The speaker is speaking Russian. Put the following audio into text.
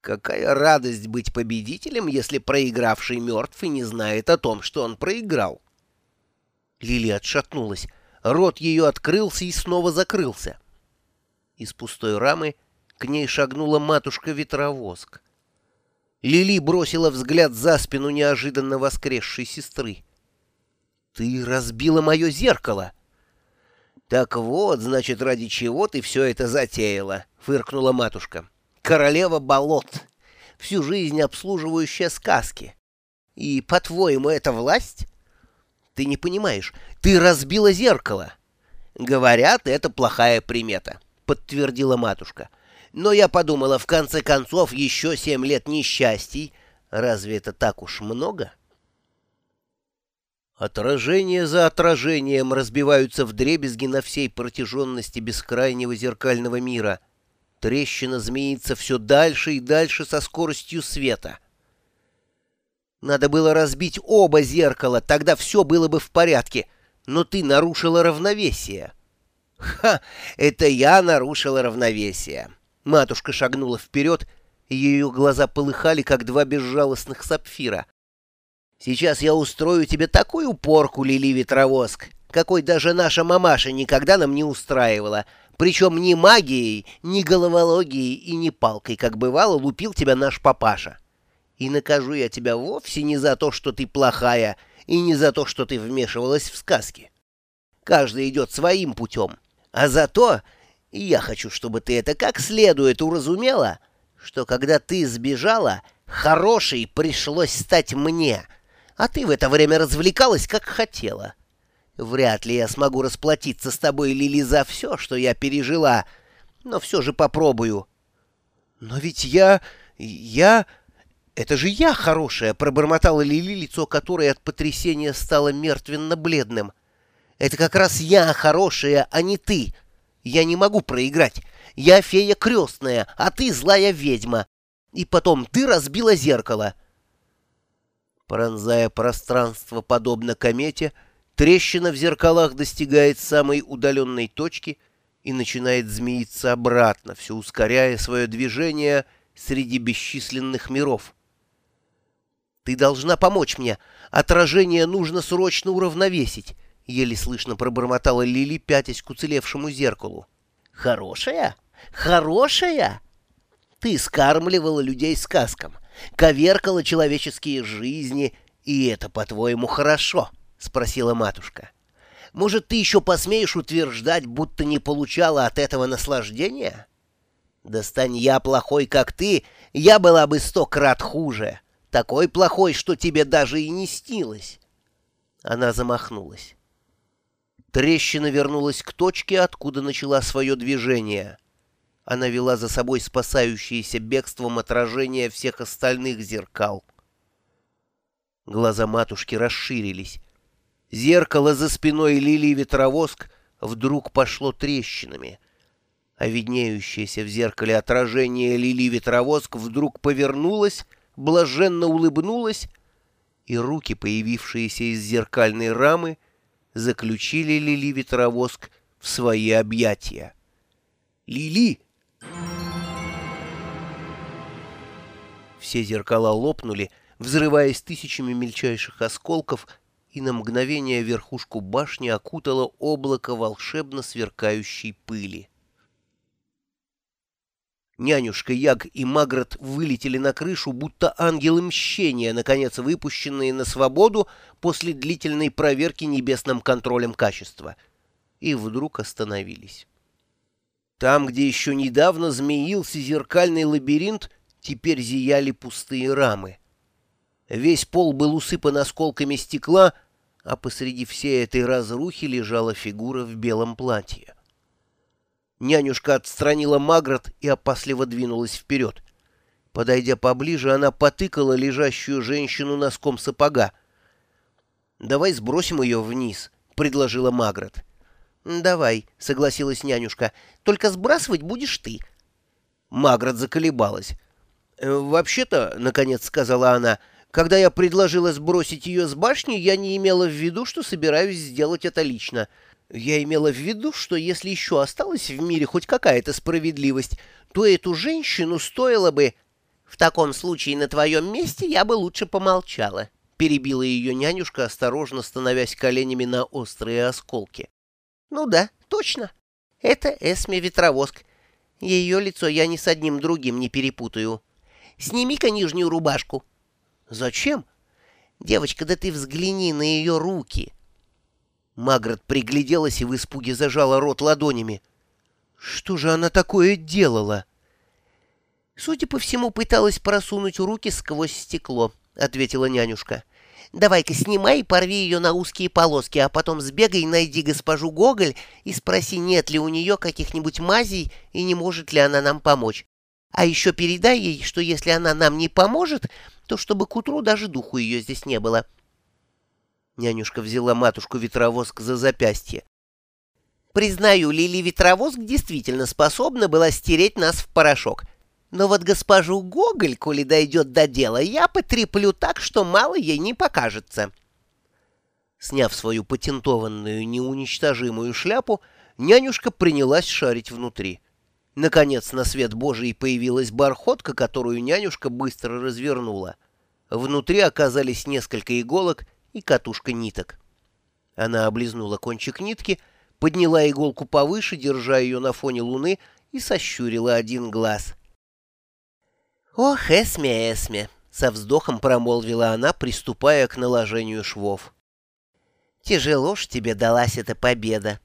Какая радость быть победителем, если проигравший мертв и не знает о том, что он проиграл. Лили отшатнулась. Рот ее открылся и снова закрылся. Из пустой рамы к ней шагнула матушка-ветровоск. Лили бросила взгляд за спину неожиданно воскресшей сестры. «Ты разбила мое зеркало!» «Так вот, значит, ради чего ты все это затеяла?» — фыркнула матушка королева болот, всю жизнь обслуживающая сказки. И, по-твоему, это власть? Ты не понимаешь, ты разбила зеркало. Говорят, это плохая примета, подтвердила матушка. Но я подумала, в конце концов, еще семь лет несчастий. Разве это так уж много? Отражения за отражением разбиваются в дребезги на всей протяженности бескрайнего зеркального мира — Трещина змеится все дальше и дальше со скоростью света. Надо было разбить оба зеркала, тогда все было бы в порядке, но ты нарушила равновесие. Ха, это я нарушила равновесие. Матушка шагнула вперед, и ее глаза полыхали, как два безжалостных сапфира. Сейчас я устрою тебе такую порку, Лили Ветровоск, какой даже наша мамаша никогда нам не устраивала, причем ни магией, ни головологией и ни палкой, как бывало, лупил тебя наш папаша. И накажу я тебя вовсе не за то, что ты плохая, и не за то, что ты вмешивалась в сказки. Каждый идет своим путем. А за то, и я хочу, чтобы ты это как следует уразумела, что когда ты сбежала, хорошей пришлось стать мне, а ты в это время развлекалась, как хотела». Вряд ли я смогу расплатиться с тобой, Лили, за все, что я пережила, но все же попробую. Но ведь я... я... Это же я хорошая, пробормотала Лили, лицо которой от потрясения стало мертвенно-бледным. Это как раз я хорошая, а не ты. Я не могу проиграть. Я фея крестная, а ты злая ведьма. И потом ты разбила зеркало. Пронзая пространство, подобно комете, — Трещина в зеркалах достигает самой удаленной точки и начинает змеиться обратно, все ускоряя свое движение среди бесчисленных миров. «Ты должна помочь мне. Отражение нужно срочно уравновесить», — еле слышно пробормотала Лили, пятясь к уцелевшему зеркалу. «Хорошая? Хорошая?» Ты скармливала людей сказкам, коверкала человеческие жизни, и это, по-твоему, хорошо?» — спросила матушка. «Может, ты еще посмеешь утверждать, будто не получала от этого наслаждения? Да стань я плохой, как ты, я была бы сто крат хуже. Такой плохой, что тебе даже и не снилось». Она замахнулась. Трещина вернулась к точке, откуда начала свое движение. Она вела за собой спасающееся бегством отражение всех остальных зеркал. Глаза матушки расширились. Зеркало за спиной Лилии Ветровоск вдруг пошло трещинами, а виднеющееся в зеркале отражение Лилии Ветровоск вдруг повернулось, блаженно улыбнулось, и руки, появившиеся из зеркальной рамы, заключили Лили Ветровоск в свои объятия. «Лили!» Все зеркала лопнули, взрываясь тысячами мельчайших осколков — и на мгновение верхушку башни окутало облако волшебно сверкающей пыли. Нянюшка Яг и Магрот вылетели на крышу, будто ангелы мщения, наконец выпущенные на свободу после длительной проверки небесным контролем качества, и вдруг остановились. Там, где еще недавно змеился зеркальный лабиринт, теперь зияли пустые рамы. Весь пол был усыпан осколками стекла, а посреди всей этой разрухи лежала фигура в белом платье. Нянюшка отстранила Магрот и опасливо двинулась вперед. Подойдя поближе, она потыкала лежащую женщину носком сапога. «Давай сбросим ее вниз», — предложила Магрот. «Давай», — согласилась нянюшка, — «только сбрасывать будешь ты». Магрот заколебалась. «Э, «Вообще-то», — наконец сказала она, — когда я предложила сбросить ее с башни, я не имела в виду, что собираюсь сделать это лично. Я имела в виду, что если еще осталась в мире хоть какая-то справедливость, то эту женщину стоило бы... В таком случае на твоем месте я бы лучше помолчала, перебила ее нянюшка, осторожно становясь коленями на острые осколки. Ну да, точно. Это Эсме Ветровоск. Ее лицо я ни с одним другим не перепутаю. Сними-ка нижнюю рубашку. Зачем? Девочка, да ты взгляни на ее руки. Магрот пригляделась и в испуге зажала рот ладонями. Что же она такое делала? Судя по всему, пыталась просунуть руки сквозь стекло, ответила нянюшка. Давай-ка снимай и порви ее на узкие полоски, а потом сбегай, найди госпожу Гоголь и спроси, нет ли у нее каких-нибудь мазей и не может ли она нам помочь. А еще передай ей, что если она нам не поможет, то чтобы к утру даже духу ее здесь не было. Нянюшка взяла матушку-ветровоск за запястье. Признаю, Лили Ветровоск действительно способна была стереть нас в порошок. Но вот госпожу Гоголь, коли дойдет до дела, я потреплю так, что мало ей не покажется. Сняв свою патентованную неуничтожимую шляпу, нянюшка принялась шарить внутри. Наконец на свет Божий появилась бархотка, которую нянюшка быстро развернула. Внутри оказались несколько иголок и катушка ниток. Она облизнула кончик нитки, подняла иголку повыше, держа ее на фоне луны, и сощурила один глаз. «Ох, Эсме, Эсме!» — со вздохом промолвила она, приступая к наложению швов. «Тяжело ж тебе далась эта победа.